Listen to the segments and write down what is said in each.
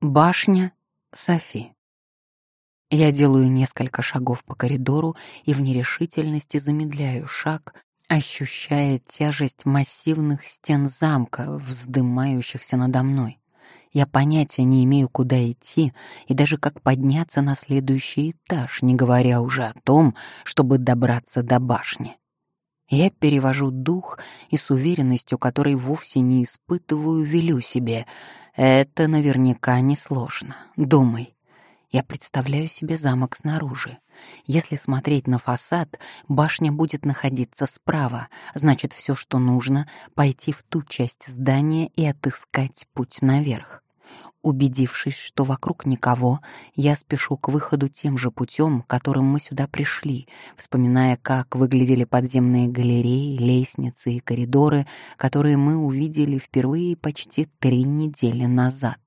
Башня Софи. Я делаю несколько шагов по коридору и в нерешительности замедляю шаг, ощущая тяжесть массивных стен замка, вздымающихся надо мной. Я понятия не имею, куда идти и даже как подняться на следующий этаж, не говоря уже о том, чтобы добраться до башни. Я перевожу дух и с уверенностью, которой вовсе не испытываю, велю себе — это наверняка несложно. Думай. Я представляю себе замок снаружи. Если смотреть на фасад, башня будет находиться справа, значит, все, что нужно, пойти в ту часть здания и отыскать путь наверх. Убедившись, что вокруг никого, я спешу к выходу тем же путем, которым мы сюда пришли, вспоминая, как выглядели подземные галереи, лестницы и коридоры, которые мы увидели впервые почти три недели назад.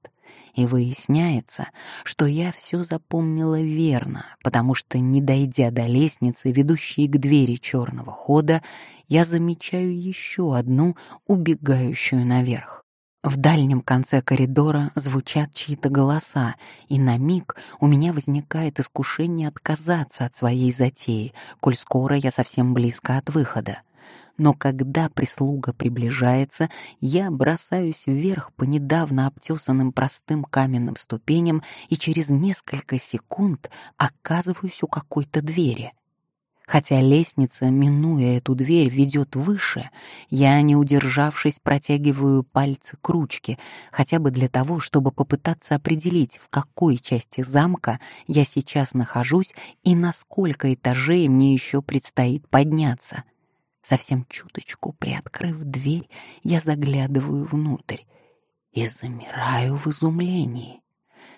И выясняется, что я все запомнила верно, потому что, не дойдя до лестницы, ведущей к двери черного хода, я замечаю еще одну, убегающую наверх. В дальнем конце коридора звучат чьи-то голоса, и на миг у меня возникает искушение отказаться от своей затеи, коль скоро я совсем близко от выхода. Но когда прислуга приближается, я бросаюсь вверх по недавно обтесанным простым каменным ступеням и через несколько секунд оказываюсь у какой-то двери — Хотя лестница, минуя эту дверь, ведет выше, я, не удержавшись, протягиваю пальцы к ручке, хотя бы для того, чтобы попытаться определить, в какой части замка я сейчас нахожусь и на сколько этажей мне еще предстоит подняться. Совсем чуточку приоткрыв дверь, я заглядываю внутрь и замираю в изумлении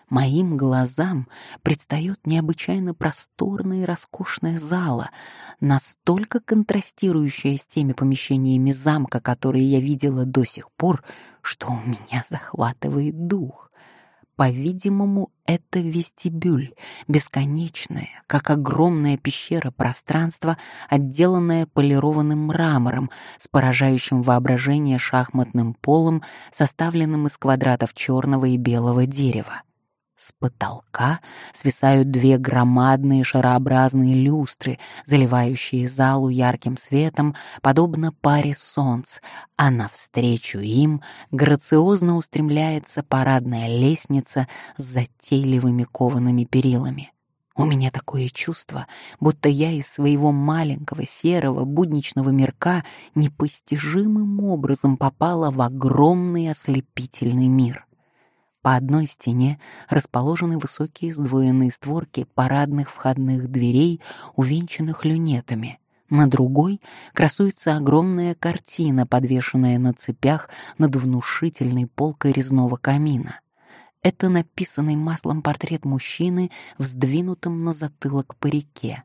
моим глазам предстает необычайно просторная и роскошная зала, настолько контрастирующая с теми помещениями замка, которые я видела до сих пор, что у меня захватывает дух. По-видимому, это вестибюль, бесконечное, как огромная пещера пространства, отделанное полированным мрамором с поражающим воображение шахматным полом, составленным из квадратов черного и белого дерева. С потолка свисают две громадные шарообразные люстры, заливающие залу ярким светом, подобно паре солнц, а навстречу им грациозно устремляется парадная лестница с затейливыми коваными перилами. У меня такое чувство, будто я из своего маленького серого будничного мирка непостижимым образом попала в огромный ослепительный мир. По одной стене расположены высокие сдвоенные створки парадных входных дверей, увенчанных люнетами. На другой красуется огромная картина, подвешенная на цепях над внушительной полкой резного камина. Это написанный маслом портрет мужчины, вздвинутым на затылок парике.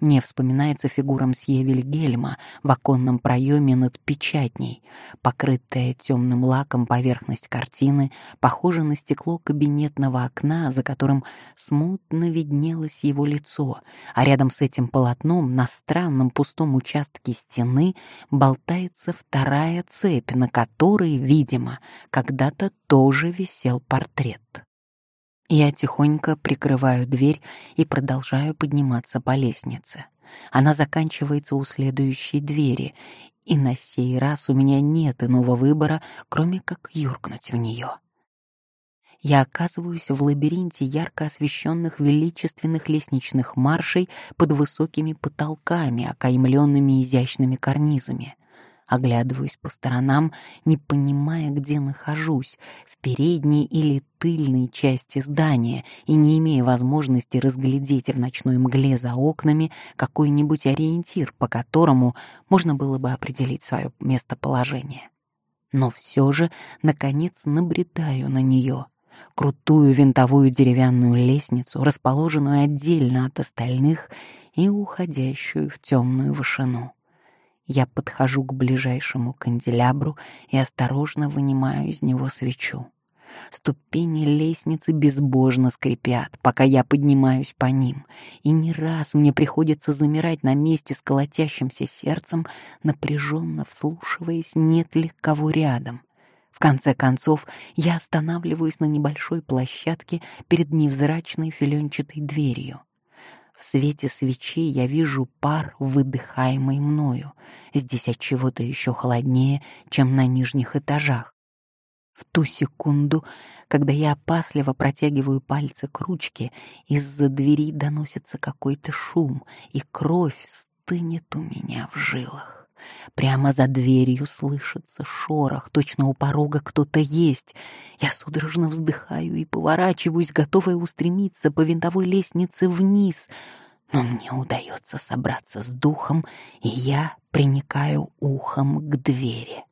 Мне вспоминается фигура мсье Вильгельма в оконном проеме над печатней. Покрытая темным лаком поверхность картины похожа на стекло кабинетного окна, за которым смутно виднелось его лицо, а рядом с этим полотном на странном пустом участке стены болтается вторая цепь, на которой, видимо, когда-то тоже висел портрет. Я тихонько прикрываю дверь и продолжаю подниматься по лестнице. Она заканчивается у следующей двери, и на сей раз у меня нет иного выбора, кроме как юркнуть в нее. Я оказываюсь в лабиринте ярко освещенных величественных лестничных маршей под высокими потолками, окаймленными изящными карнизами. Оглядываюсь по сторонам, не понимая, где нахожусь, в передней или тыльной части здания, и не имея возможности разглядеть в ночной мгле за окнами какой-нибудь ориентир, по которому можно было бы определить свое местоположение. Но все же, наконец, набредаю на нее — крутую винтовую деревянную лестницу, расположенную отдельно от остальных и уходящую в темную вышину. Я подхожу к ближайшему канделябру и осторожно вынимаю из него свечу. Ступени лестницы безбожно скрипят, пока я поднимаюсь по ним, и не раз мне приходится замирать на месте с колотящимся сердцем, напряженно вслушиваясь, нет ли кого рядом. В конце концов, я останавливаюсь на небольшой площадке перед невзрачной филенчатой дверью. В свете свечей я вижу пар, выдыхаемый мною. Здесь от чего-то еще холоднее, чем на нижних этажах. В ту секунду, когда я опасливо протягиваю пальцы к ручке, из-за двери доносится какой-то шум, и кровь стынет у меня в жилах. Прямо за дверью слышится шорох, точно у порога кто-то есть. Я судорожно вздыхаю и поворачиваюсь, готовая устремиться по винтовой лестнице вниз. Но мне удается собраться с духом, и я приникаю ухом к двери.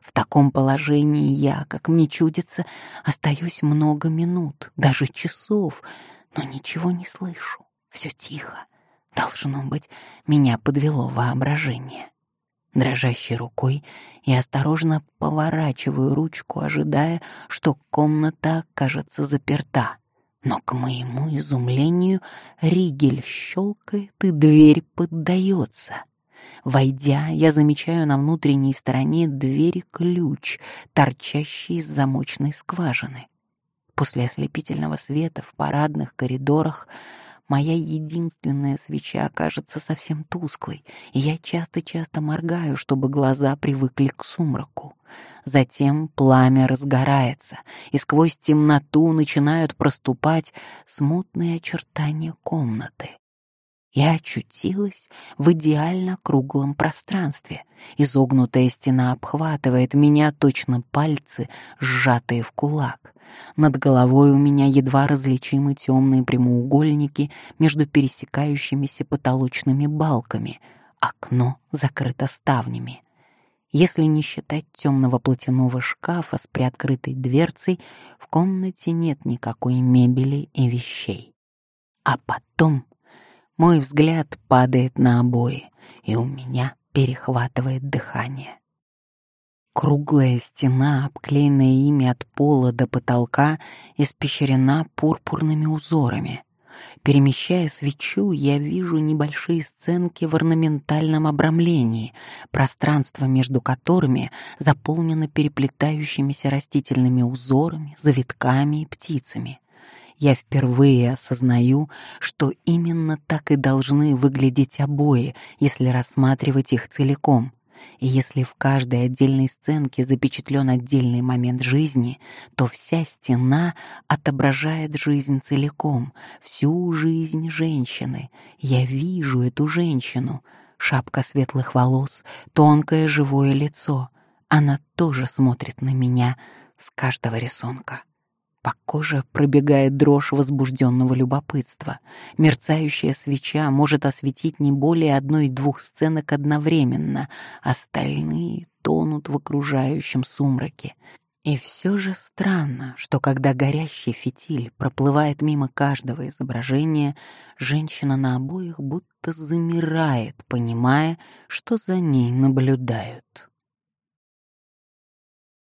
В таком положении я, как мне чудится, остаюсь много минут, даже часов, но ничего не слышу. Все тихо. Должно быть, меня подвело воображение. Дрожащей рукой я осторожно поворачиваю ручку, ожидая, что комната окажется заперта. Но, к моему изумлению, ригель щелкает, и дверь поддается. Войдя, я замечаю на внутренней стороне двери ключ, торчащий из замочной скважины. После ослепительного света в парадных коридорах моя единственная свеча окажется совсем тусклой, и я часто-часто моргаю, чтобы глаза привыкли к сумраку. Затем пламя разгорается, и сквозь темноту начинают проступать смутные очертания комнаты. Я очутилась в идеально круглом пространстве. Изогнутая стена обхватывает меня точно пальцы, сжатые в кулак. Над головой у меня едва различимы темные прямоугольники между пересекающимися потолочными балками. Окно закрыто ставнями. Если не считать темного платяного шкафа с приоткрытой дверцей, в комнате нет никакой мебели и вещей. А потом мой взгляд падает на обои, и у меня перехватывает дыхание. Круглая стена, обклеенная ими от пола до потолка, испещрена пурпурными узорами. Перемещая свечу, я вижу небольшие сценки в орнаментальном обрамлении, пространство между которыми заполнено переплетающимися растительными узорами, завитками и птицами я впервые осознаю, что именно так и должны выглядеть обои, если рассматривать их целиком. И если в каждой отдельной сценке запечатлен отдельный момент жизни, то вся стена отображает жизнь целиком, всю жизнь женщины. Я вижу эту женщину. Шапка светлых волос, тонкое живое лицо. Она тоже смотрит на меня с каждого рисунка. По коже пробегает дрожь возбужденного любопытства. Мерцающая свеча может осветить не более одной-двух сценок одновременно, остальные тонут в окружающем сумраке. И все же странно, что когда горящий фитиль проплывает мимо каждого изображения, женщина на обоих будто замирает, понимая, что за ней наблюдают.